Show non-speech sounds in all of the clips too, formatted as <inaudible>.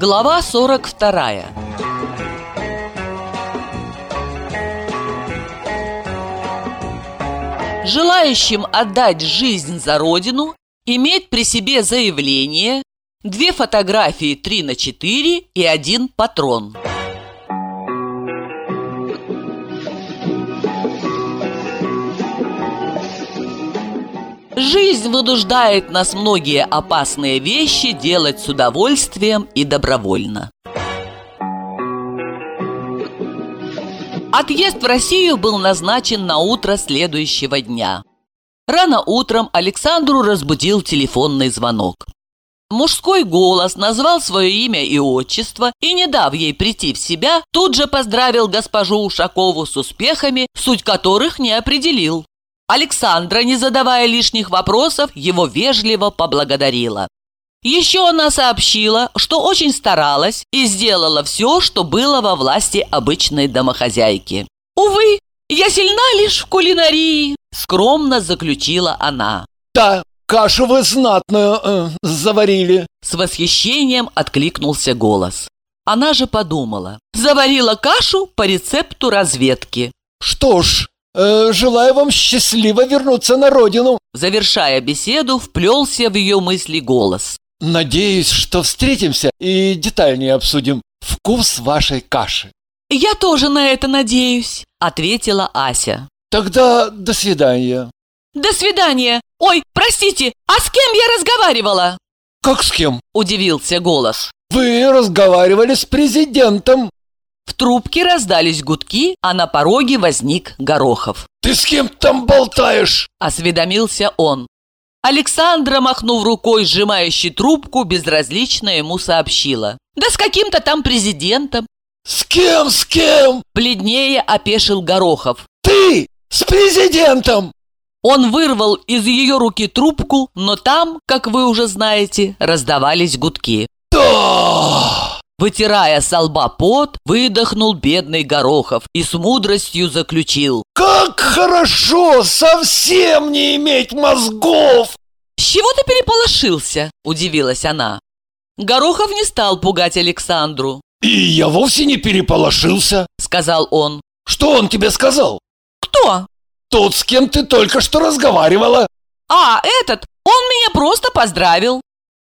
Глава 42 Желающим отдать жизнь за родину иметь при себе заявление, две фотографии 3 на 4 и один патрон. Жизнь вынуждает нас многие опасные вещи делать с удовольствием и добровольно. Отъезд в Россию был назначен на утро следующего дня. Рано утром Александру разбудил телефонный звонок. Мужской голос назвал свое имя и отчество и, не дав ей прийти в себя, тут же поздравил госпожу Ушакову с успехами, суть которых не определил. Александра, не задавая лишних вопросов, его вежливо поблагодарила. Еще она сообщила, что очень старалась и сделала все, что было во власти обычной домохозяйки. «Увы, я сильна лишь в кулинарии», – скромно заключила она. «Да, кашу вы знатную э, заварили!» С восхищением откликнулся голос. Она же подумала. Заварила кашу по рецепту разведки. «Что ж, Э, желаю вам счастливо вернуться на родину. Завершая беседу, вплелся в ее мысли голос. Надеюсь, что встретимся и детальнее обсудим вкус вашей каши. Я тоже на это надеюсь, ответила Ася. Тогда до свидания. До свидания. Ой, простите, а с кем я разговаривала? Как с кем? Удивился голос. Вы разговаривали с президентом. В трубке раздались гудки, а на пороге возник Горохов. «Ты с кем там болтаешь?» – осведомился он. Александра, махнув рукой, сжимающей трубку, безразлично ему сообщила. «Да с каким-то там президентом». «С кем, с кем?» – бледнее опешил Горохов. «Ты с президентом!» Он вырвал из ее руки трубку, но там, как вы уже знаете, раздавались гудки. «Да!» Вытирая со лба пот, выдохнул бедный Горохов и с мудростью заключил. «Как хорошо совсем не иметь мозгов!» «С чего ты переполошился?» – удивилась она. Горохов не стал пугать Александру. «И я вовсе не переполошился», – сказал он. «Что он тебе сказал?» «Кто?» «Тот, с кем ты только что разговаривала». «А, этот? Он меня просто поздравил».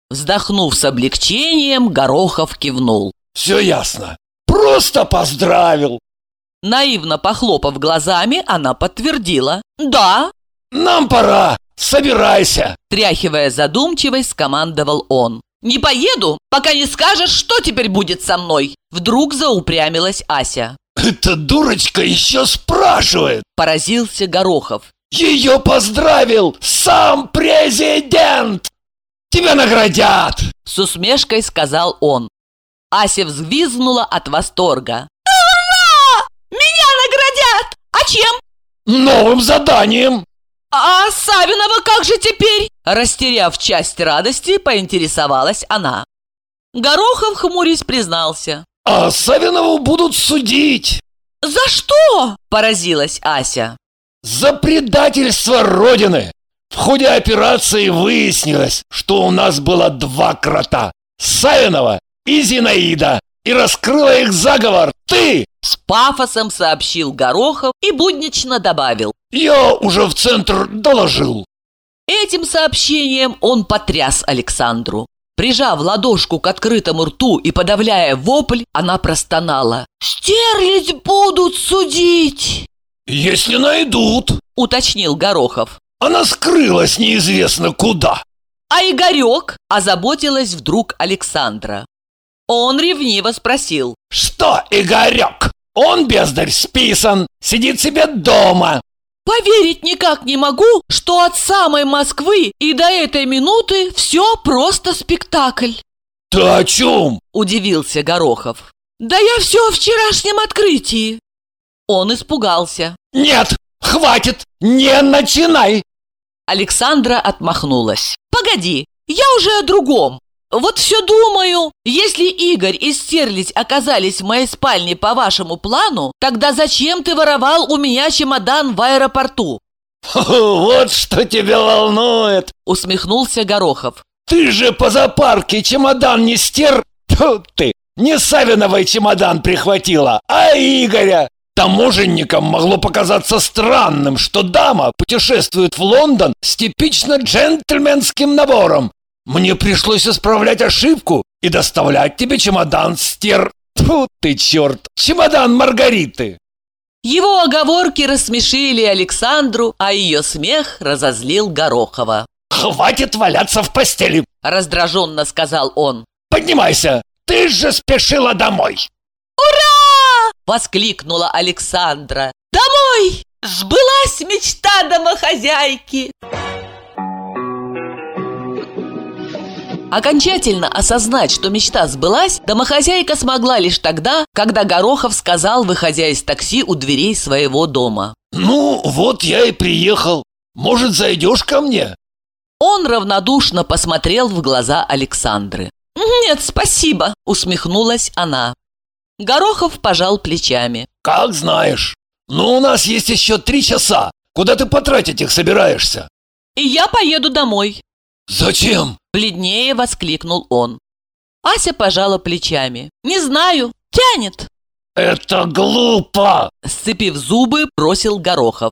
Вздохнув с облегчением, Горохов кивнул. «Все ясно. Просто поздравил!» Наивно похлопав глазами, она подтвердила. «Да». «Нам пора! Собирайся!» Тряхивая задумчивость, скомандовал он. «Не поеду, пока не скажешь, что теперь будет со мной!» Вдруг заупрямилась Ася. «Эта дурочка еще спрашивает!» Поразился Горохов. «Ее поздравил сам президент!» Тебя наградят!» С усмешкой сказал он. Ася взвизгнула от восторга. «Ура! Меня наградят! А чем?» «Новым заданием!» «А Савинова как же теперь?» Растеряв часть радости, поинтересовалась она. Горохов, хмурясь, признался. «А Савинову будут судить!» «За что?» – поразилась Ася. «За предательство Родины! В ходе операции выяснилось, что у нас было два крота – Савинова и Зинаида. И раскрыла их заговор ты! С пафосом сообщил Горохов и буднично добавил. Я уже в центр доложил. Этим сообщением он потряс Александру. Прижав ладошку к открытому рту и подавляя вопль, она простонала. «Стерлить будут судить!» «Если найдут!» – уточнил Горохов. Она скрылась неизвестно куда. А Игорек озаботилась вдруг Александра. Он ревниво спросил. Что Игорек? Он, бездарь, списан, сидит себе дома. Поверить никак не могу, что от самой Москвы и до этой минуты все просто спектакль. Ты о чем? Удивился Горохов. Да я все о вчерашнем открытии. Он испугался. Нет, хватит, не начинай. Александра отмахнулась. «Погоди, я уже о другом. Вот все думаю, если Игорь и Стерлить оказались в моей спальне по вашему плану, тогда зачем ты воровал у меня чемодан в аэропорту?» <laughs> «Вот что тебя волнует!» усмехнулся Горохов. «Ты же по зоопарке чемодан не стер, Тут ты! Не Савиновой чемодан прихватила, а Игоря! Таможенникам могло показаться странным, что дама путешествует в Лондон с типично джентльменским набором. Мне пришлось исправлять ошибку и доставлять тебе чемодан стер... Тьфу ты, черт! Чемодан Маргариты! Его оговорки рассмешили Александру, а ее смех разозлил Горохова. «Хватит валяться в постели!» – раздраженно сказал он. «Поднимайся! Ты же спешила домой!» «Ура!» – воскликнула Александра. «Домой! Сбылась мечта домохозяйки!» Окончательно осознать, что мечта сбылась, домохозяйка смогла лишь тогда, когда Горохов сказал, выходя из такси у дверей своего дома. «Ну, вот я и приехал. Может, зайдешь ко мне?» Он равнодушно посмотрел в глаза Александры. «Нет, спасибо», — усмехнулась она. Горохов пожал плечами. «Как знаешь. Но у нас есть еще три часа. Куда ты потратить их собираешься?» «И я поеду домой». «Зачем?» – бледнее воскликнул он. Ася пожала плечами. «Не знаю, тянет». «Это глупо!» – сцепив зубы, бросил Горохов.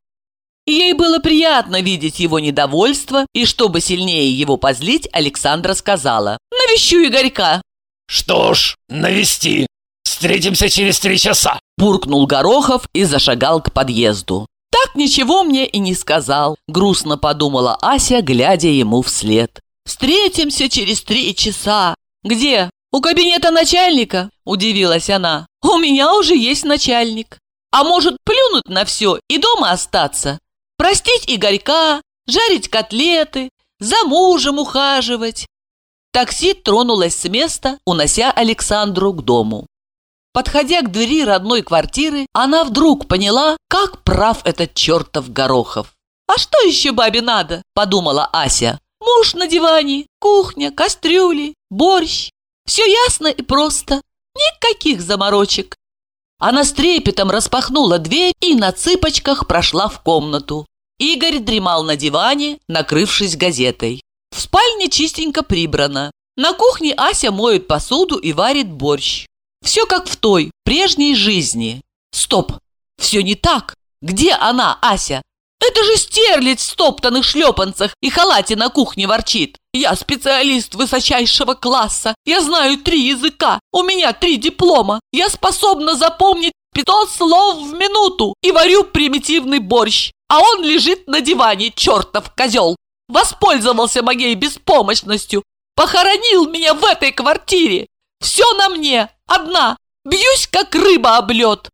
Ей было приятно видеть его недовольство, и чтобы сильнее его позлить, Александра сказала «Навещу Игорька». «Что ж, навести. Встретимся через три часа», – буркнул Горохов и зашагал к подъезду. «Так ничего мне и не сказал», – грустно подумала Ася, глядя ему вслед. «Встретимся через три часа». «Где? У кабинета начальника?» – удивилась она. «У меня уже есть начальник. А может, плюнуть на все и дома остаться? Простить Игорька, жарить котлеты, за мужем ухаживать?» Такси тронулось с места, унося Александру к дому. Подходя к двери родной квартиры, она вдруг поняла, как прав этот чертов Горохов. «А что еще бабе надо?» – подумала Ася. «Муж на диване, кухня, кастрюли, борщ. Все ясно и просто. Никаких заморочек». Она с трепетом распахнула дверь и на цыпочках прошла в комнату. Игорь дремал на диване, накрывшись газетой. В спальне чистенько прибрано. На кухне Ася моет посуду и варит борщ. Все как в той, прежней жизни. Стоп! Все не так. Где она, Ася? Это же стерлить в стоптанных шлепанцах и халате на кухне ворчит. Я специалист высочайшего класса. Я знаю три языка. У меня три диплома. Я способна запомнить 500 слов в минуту и варю примитивный борщ. А он лежит на диване, чертов козел. Воспользовался моей беспомощностью. Похоронил меня в этой квартире. Все на мне, одна. Бьюсь, как рыба об лед.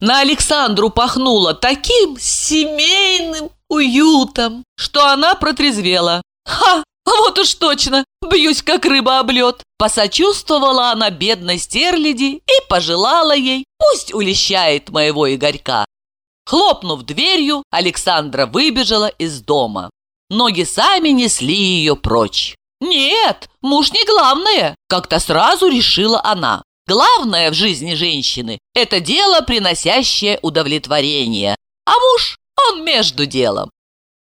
На Александру пахнуло таким семейным уютом, что она протрезвела. «Ха! Вот уж точно! Бьюсь, как рыба об лед!» Посочувствовала она бедной стерляди и пожелала ей, пусть улещает моего Игорька. Хлопнув дверью, Александра выбежала из дома. Ноги сами несли ее прочь. «Нет, муж не главное», – как-то сразу решила она. «Главное в жизни женщины – это дело, приносящее удовлетворение, а муж, он между делом».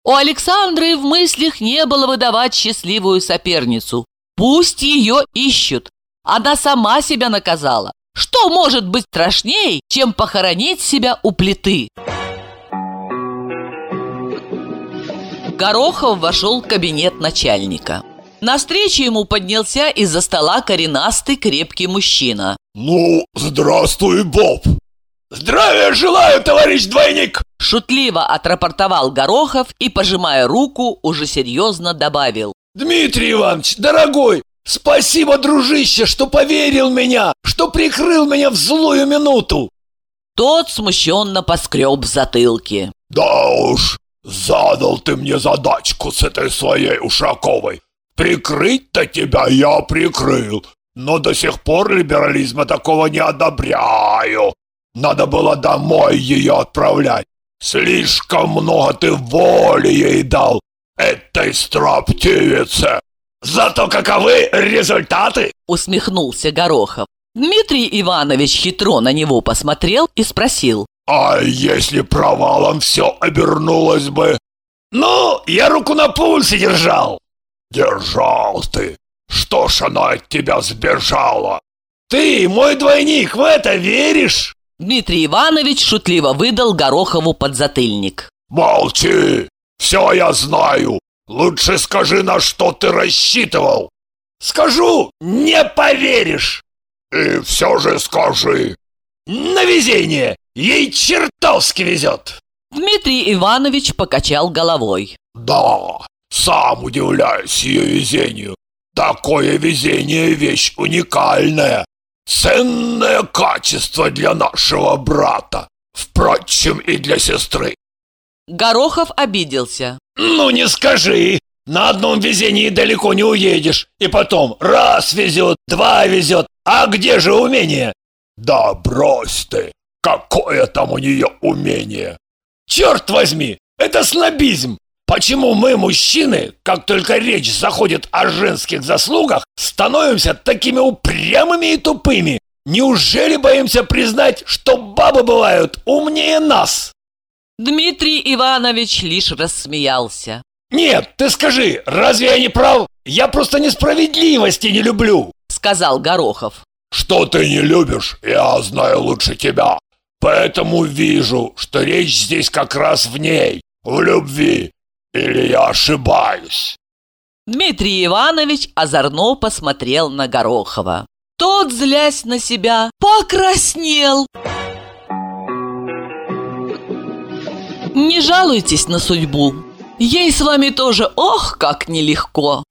У Александры в мыслях не было выдавать счастливую соперницу. Пусть ее ищут. Она сама себя наказала. Что может быть страшней, чем похоронить себя у плиты? Горохов вошел в кабинет начальника. Навстречу ему поднялся из-за стола коренастый крепкий мужчина. «Ну, здравствуй, Боб!» «Здравия желаю, товарищ двойник!» Шутливо отрапортовал Горохов и, пожимая руку, уже серьезно добавил. «Дмитрий Иванович, дорогой, спасибо, дружище, что поверил меня, что прикрыл меня в злую минуту!» Тот смущенно поскреб в затылке. «Да уж, задал ты мне задачку с этой своей Ушаковой. Прикрыть-то тебя я прикрыл, но до сих пор либерализма такого не одобряю. Надо было домой ее отправлять. Слишком много ты воли ей дал, этой строптивице. Зато каковы результаты? Усмехнулся Горохов. Дмитрий Иванович хитро на него посмотрел и спросил. А если провалом все обернулось бы? Ну, я руку на пульсе держал. Держал ты. Что ж она от тебя сбежала? Ты, мой двойник, в это веришь? Дмитрий Иванович шутливо выдал Горохову подзатыльник. Молчи! Все я знаю! Лучше скажи, на что ты рассчитывал! Скажу, не поверишь! И все же скажи! На везение! Ей чертовски везет! Дмитрий Иванович покачал головой. Да, сам удивляюсь ее везению. Такое везение вещь уникальная. Ценное качество для нашего брата. Впрочем, и для сестры. Горохов обиделся. Ну не скажи. На одном везении далеко не уедешь. И потом, раз везет, два везет. А где же умение? Да брось ты. Какое там у нее умение? Черт возьми, это снобизм. Почему мы, мужчины, как только речь заходит о женских заслугах, становимся такими упрямыми и тупыми? Неужели боимся признать, что бабы бывают умнее нас? Дмитрий Иванович лишь рассмеялся. Нет, ты скажи, разве я не прав? Я просто несправедливости не люблю, сказал Горохов. Что ты не любишь, я знаю лучше тебя. Поэтому вижу, что речь здесь как раз в ней, в любви. Или я ошибаюсь? Дмитрий Иванович озорно посмотрел на Горохова. Тот, злясь на себя, покраснел. Не жалуйтесь на судьбу. Ей с вами тоже, ох, как нелегко.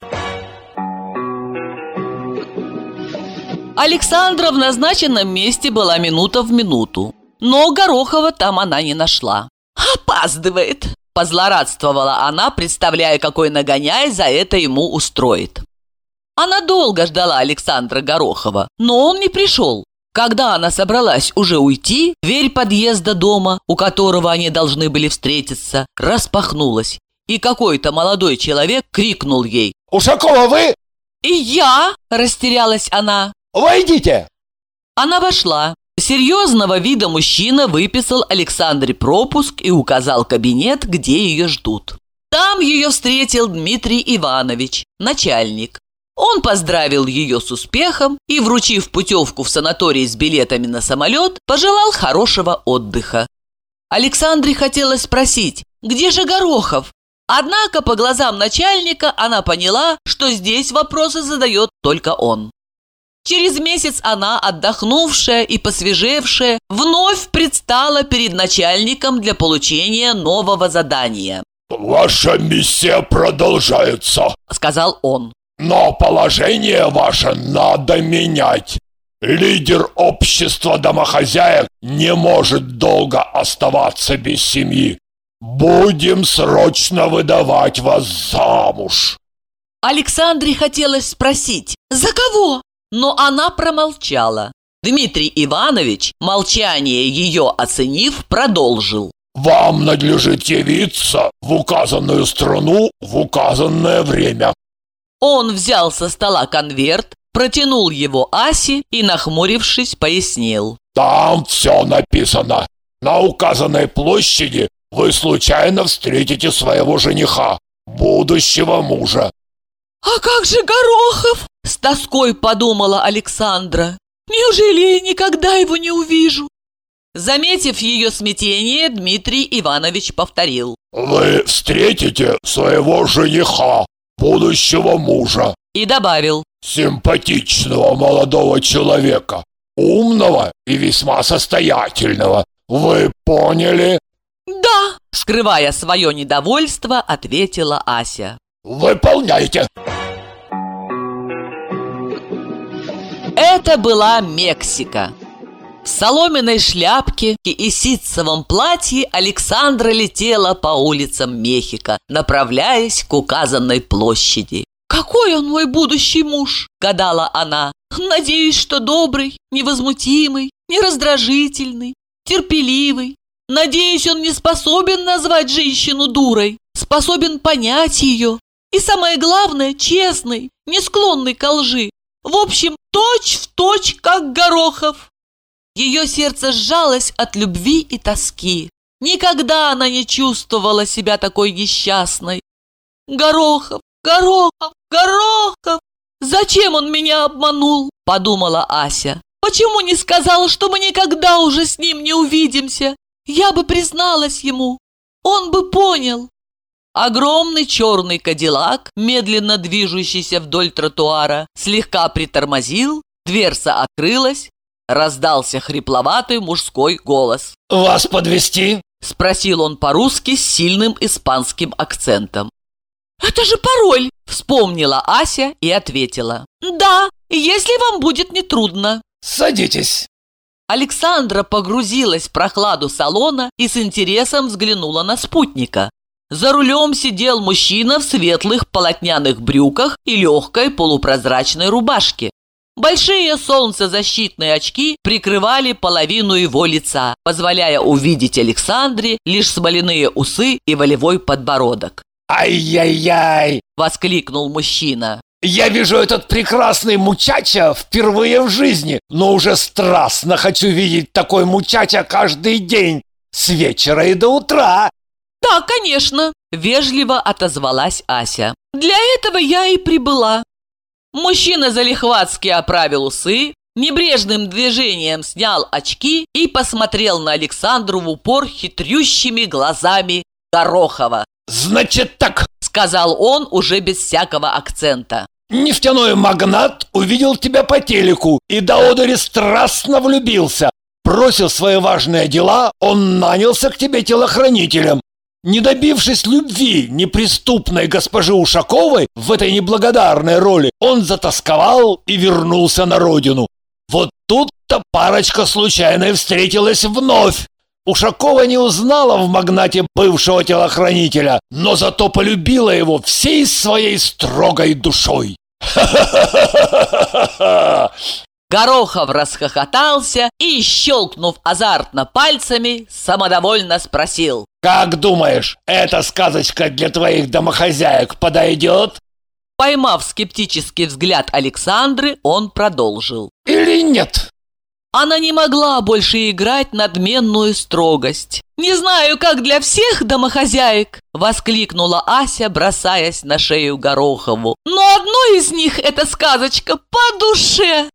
Александра в назначенном месте была минута в минуту. Но Горохова там она не нашла. «Опаздывает!» – позлорадствовала она, представляя, какой нагоняй за это ему устроит. Она долго ждала Александра Горохова, но он не пришел. Когда она собралась уже уйти, дверь подъезда дома, у которого они должны были встретиться, распахнулась, и какой-то молодой человек крикнул ей «Ушакова, вы?» «И я!» – растерялась она. «Войдите!» Она вошла. Серьезного вида мужчина выписал Александре пропуск и указал кабинет, где ее ждут. Там ее встретил Дмитрий Иванович, начальник. Он поздравил ее с успехом и, вручив путевку в санаторий с билетами на самолет, пожелал хорошего отдыха. Александре хотелось спросить, где же Горохов? Однако по глазам начальника она поняла, что здесь вопросы задает только он. Через месяц она, отдохнувшая и посвежевшая, вновь предстала перед начальником для получения нового задания. «Ваша миссия продолжается», — сказал он. «Но положение ваше надо менять. Лидер общества домохозяек не может долго оставаться без семьи. Будем срочно выдавать вас замуж». Александре хотелось спросить, за кого? Но она промолчала. Дмитрий Иванович, молчание ее оценив, продолжил. «Вам надлежит явиться в указанную страну в указанное время». Он взял со стола конверт, протянул его Асе и, нахмурившись, пояснил. «Там все написано. На указанной площади вы случайно встретите своего жениха, будущего мужа. «А как же Горохов?» – с тоской подумала Александра. «Неужели я никогда его не увижу?» Заметив ее смятение, Дмитрий Иванович повторил. «Вы встретите своего жениха, будущего мужа». И добавил. «Симпатичного молодого человека, умного и весьма состоятельного. Вы поняли?» «Да!» – скрывая свое недовольство, ответила Ася. «Выполняйте!» Это была Мексика. В соломенной шляпке и ситцевом платье Александра летела по улицам Мехико, направляясь к указанной площади. «Какой он мой будущий муж?» – гадала она. «Надеюсь, что добрый, невозмутимый, нераздражительный, терпеливый. Надеюсь, он не способен назвать женщину дурой, способен понять ее. И самое главное, честный, не склонный к лжи, в общем, точь в точь, как Горохов. Ее сердце сжалось от любви и тоски. Никогда она не чувствовала себя такой несчастной. Горохов, Горохов, Горохов! «Зачем он меня обманул?» – подумала Ася. «Почему не сказала, что мы никогда уже с ним не увидимся? Я бы призналась ему. Он бы понял». Огромный черный кадиллак, медленно движущийся вдоль тротуара, слегка притормозил, дверца открылась, раздался хрипловатый мужской голос. «Вас подвести? Спросил он по-русски с сильным испанским акцентом. «Это же пароль!» – вспомнила Ася и ответила. «Да, если вам будет нетрудно». «Садитесь». Александра погрузилась в прохладу салона и с интересом взглянула на спутника. За рулем сидел мужчина в светлых полотняных брюках и легкой полупрозрачной рубашке. Большие солнцезащитные очки прикрывали половину его лица, позволяя увидеть Александре лишь смоляные усы и волевой подбородок. «Ай-яй-яй!» – воскликнул мужчина. «Я вижу этот прекрасный мучача впервые в жизни, но уже страстно хочу видеть такой мучача каждый день, с вечера и до утра!» «Да, конечно!» – вежливо отозвалась Ася. «Для этого я и прибыла». Мужчина залихватски оправил усы, небрежным движением снял очки и посмотрел на Александру в упор хитрющими глазами Горохова. «Значит так!» – сказал он уже без всякого акцента. «Нефтяной магнат увидел тебя по телеку и до одери страстно влюбился. Бросил свои важные дела, он нанялся к тебе телохранителем. Не добившись любви неприступной госпожи Ушаковой в этой неблагодарной роли, он затасковал и вернулся на родину. Вот тут-то парочка случайно встретилась вновь. Ушакова не узнала в магнате бывшего телохранителя, но зато полюбила его всей своей строгой душой. <laughs> Горохов расхохотался и, щелкнув азартно пальцами, самодовольно спросил. «Как думаешь, эта сказочка для твоих домохозяек подойдет?» Поймав скептический взгляд Александры, он продолжил. «Или нет?» Она не могла больше играть надменную строгость. «Не знаю, как для всех домохозяек!» – воскликнула Ася, бросаясь на шею Горохову. «Но одной из них эта сказочка по душе!»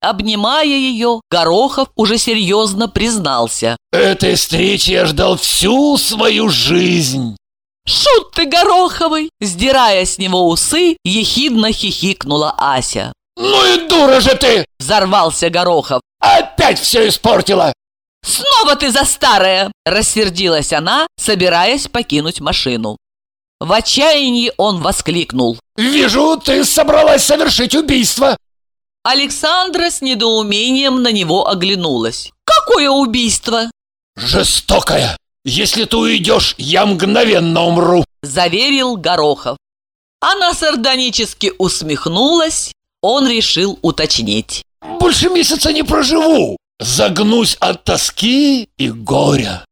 Обнимая ее, Горохов уже серьезно признался. «Этой встречи я ждал всю свою жизнь!» «Шут ты, Гороховый!» Сдирая с него усы, ехидно хихикнула Ася. «Ну и дура же ты!» Взорвался Горохов. «Опять все испортила!» «Снова ты за старое!» Рассердилась она, собираясь покинуть машину. В отчаянии он воскликнул. «Вижу, ты собралась совершить убийство!» Александра с недоумением на него оглянулась. «Какое убийство?» «Жестокое! Если ты уйдешь, я мгновенно умру!» Заверил Горохов. Она сардонически усмехнулась, он решил уточнить. «Больше месяца не проживу! Загнусь от тоски и горя!»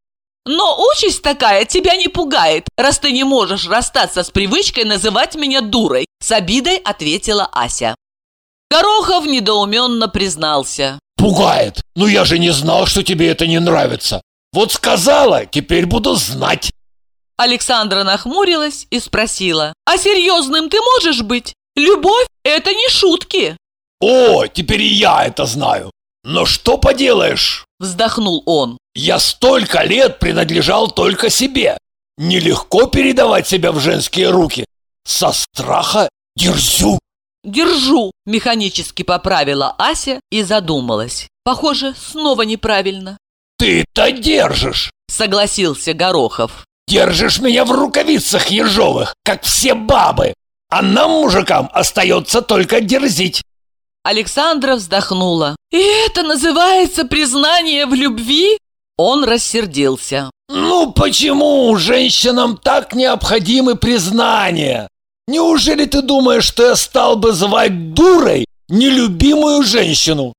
Но участь такая тебя не пугает, раз ты не можешь расстаться с привычкой называть меня дурой, с обидой ответила Ася. Горохов недоуменно признался. «Пугает! Ну я же не знал, что тебе это не нравится! Вот сказала, теперь буду знать!» Александра нахмурилась и спросила. «А серьезным ты можешь быть? Любовь – это не шутки!» «О, теперь и я это знаю! Но что поделаешь?» Вздохнул он. «Я столько лет принадлежал только себе! Нелегко передавать себя в женские руки! Со страха дерзю!» «Держу!» – механически поправила Ася и задумалась. Похоже, снова неправильно. «Ты-то держишь!» – согласился Горохов. «Держишь меня в рукавицах ежовых, как все бабы, а нам, мужикам, остается только дерзить!» Александра вздохнула. «И это называется признание в любви?» Он рассердился. «Ну почему женщинам так необходимы признания? Неужели ты думаешь, что я стал бы звать дурой нелюбимую женщину?»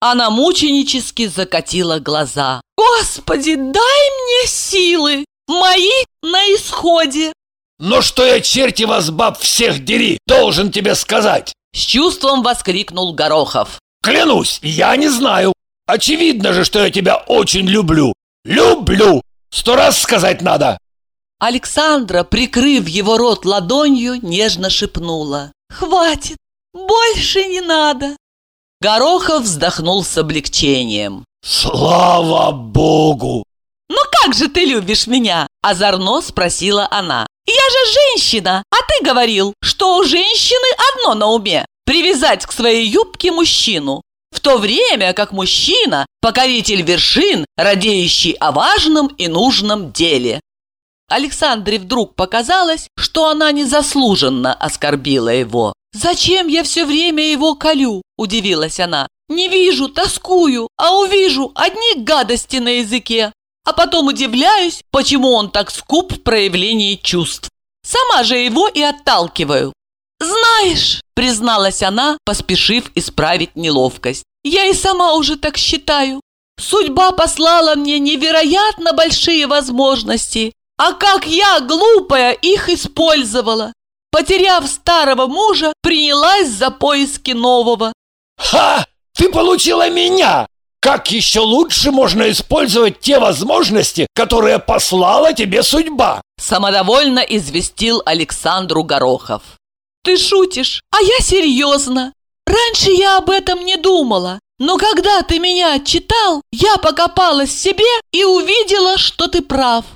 Она мученически закатила глаза. «Господи, дай мне силы! Мои на исходе!» «Но что я, черти вас, баб, всех дери, должен тебе сказать!» С чувством воскликнул Горохов. «Клянусь, я не знаю. Очевидно же, что я тебя очень люблю. Люблю! Сто раз сказать надо!» Александра, прикрыв его рот ладонью, нежно шепнула. «Хватит! Больше не надо. Горохов вздохнул с облегчением. Слава богу! «Ну как же ты любишь меня?» – озорно спросила она. «Я же женщина, а ты говорил, что у женщины одно на уме – привязать к своей юбке мужчину, в то время как мужчина – покоритель вершин, радеющий о важном и нужном деле». Александре вдруг показалось, что она незаслуженно оскорбила его. «Зачем я все время его колю?» – удивилась она. «Не вижу, тоскую, а увижу одни гадости на языке а потом удивляюсь, почему он так скуп в проявлении чувств. Сама же его и отталкиваю. «Знаешь», – призналась она, поспешив исправить неловкость, «я и сама уже так считаю. Судьба послала мне невероятно большие возможности, а как я, глупая, их использовала. Потеряв старого мужа, принялась за поиски нового». «Ха! Ты получила меня! Как еще лучше можно использовать те возможности, которые послала тебе судьба? Самодовольно известил Александру Горохов. Ты шутишь, а я серьезно. Раньше я об этом не думала. Но когда ты меня отчитал, я покопалась в себе и увидела, что ты прав.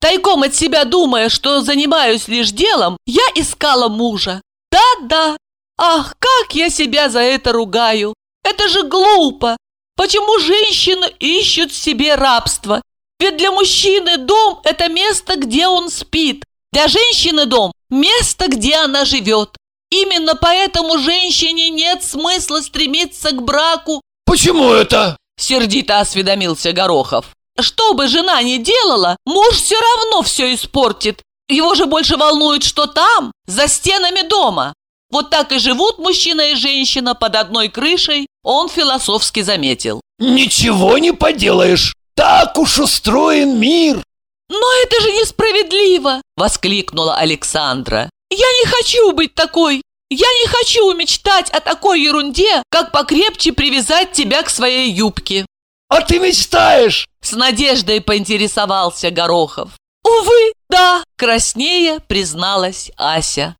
Тайком от себя думая, что занимаюсь лишь делом, я искала мужа. Да-да. Ах, как я себя за это ругаю. Это же глупо. Почему женщины ищут себе рабство? Ведь для мужчины дом – это место, где он спит. Для женщины дом – место, где она живет. Именно поэтому женщине нет смысла стремиться к браку. Почему это? Сердито осведомился Горохов. Что бы жена ни делала, муж все равно все испортит. Его же больше волнует, что там, за стенами дома. Вот так и живут мужчина и женщина под одной крышей, он философски заметил. Ничего не поделаешь, так уж устроен мир. Но это же несправедливо, воскликнула Александра. Я не хочу быть такой. Я не хочу мечтать о такой ерунде, как покрепче привязать тебя к своей юбке. А ты мечтаешь? С надеждой поинтересовался Горохов. Увы, да, краснее призналась Ася.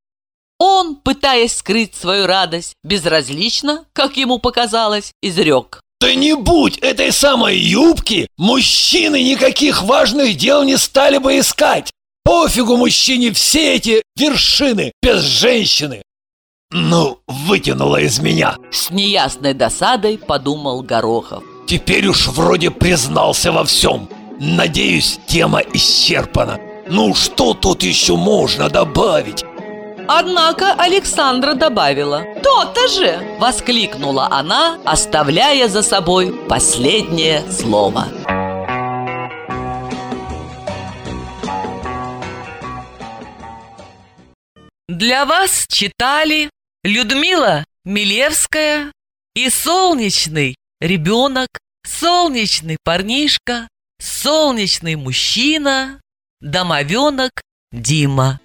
Он, пытаясь скрыть свою радость, безразлично, как ему показалось, изрек. Да не будь этой самой юбки, мужчины никаких важных дел не стали бы искать. Пофигу мужчине все эти вершины без женщины. Ну, вытянула из меня. С неясной досадой подумал Горохов. Теперь уж вроде признался во всем. Надеюсь, тема исчерпана. Ну, что тут еще можно добавить? Однако Александра добавила «То-то же!» – воскликнула она, оставляя за собой последнее слово. Для вас читали Людмила Милевская и солнечный ребенок, солнечный парнишка, солнечный мужчина, домовенок Дима.